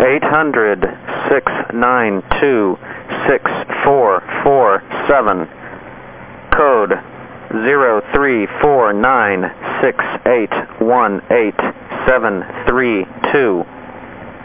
Eight hundred six nine two six four four seven. Code zero three four nine six eight one eight seven three two.